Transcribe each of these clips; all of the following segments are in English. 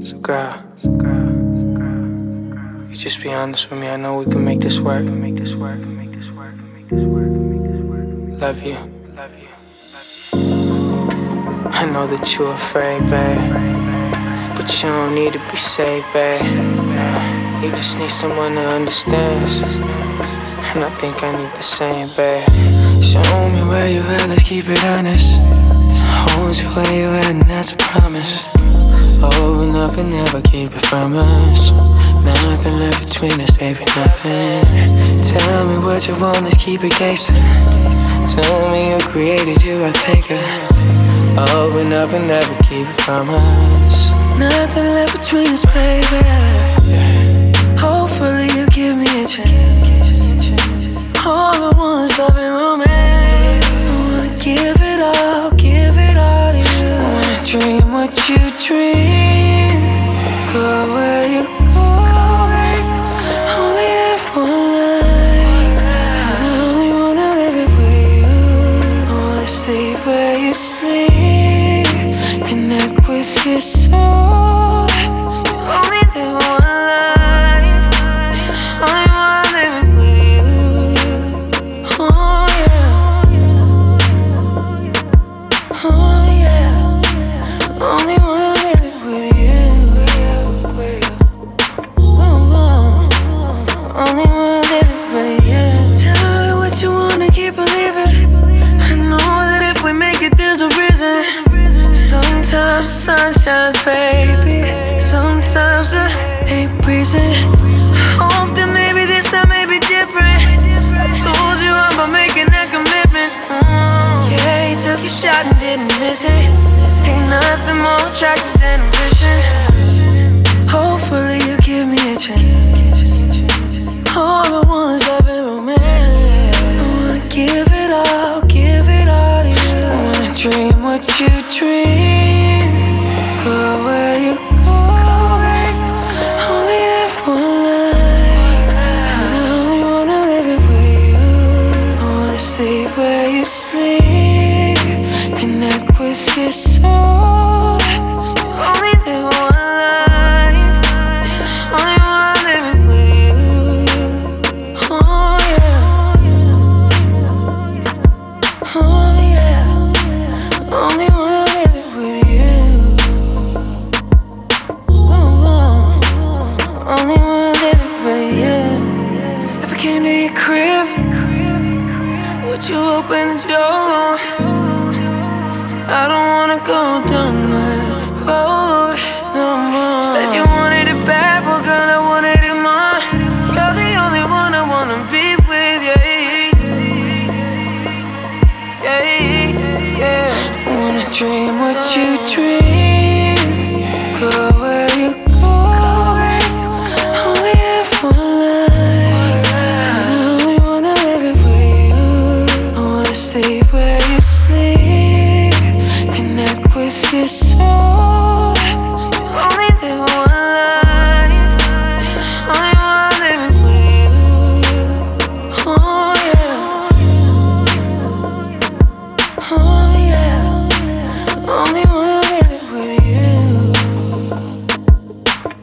So girl, so girl, girl, girl, you just be honest with me. I know we can make this work. Make this work. Make this work. Make this work. Make this work. Love you. Love you. I know that you're afraid, babe, but you don't need to be saved, babe. You just need someone that understands, and I think I need the same, babe. Show me where you at, let's keep it honest. Hold you where you at, and that's a promise. Open up and never keep it from us. Nothing left between us, baby, nothing. Tell me what you want, let's keep it gangster. Tell me who created you, I think I Open up and never keep it from us. Nothing left between us, baby. Hopefully you give me a chance. Dream. Go where you go. Only have one life. And I only wanna live it with you. I wanna sleep where you sleep. Connect with your soul. You only live one ain't breezing. Hope that maybe this time may be different. I told you I'm about making that commitment. Mm. Yeah, you took your shot and didn't miss it. Ain't nothing more attractive than ambition. Hopefully you give me a chance. All I want is love and romance. I wanna give it all, give it all to you. I wanna dream what you dream. Where you sleep. Connect with your soul. You only live one life. And only live it with you. Oh yeah. Oh yeah. Only wanna live it with you. Oh, oh. Only wanna live it with you. If I came to your crib, would you open the door? I don't wanna go down that road no more. Said you wanted it bad, but girl, I wanted it more. You're the only one I wanna be with, yeah. Yeah, yeah. I wanna dream what you dream. your. You oh, only live one life, only you. Oh yeah, oh yeah, only with you.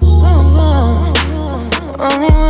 Oh, oh. only one.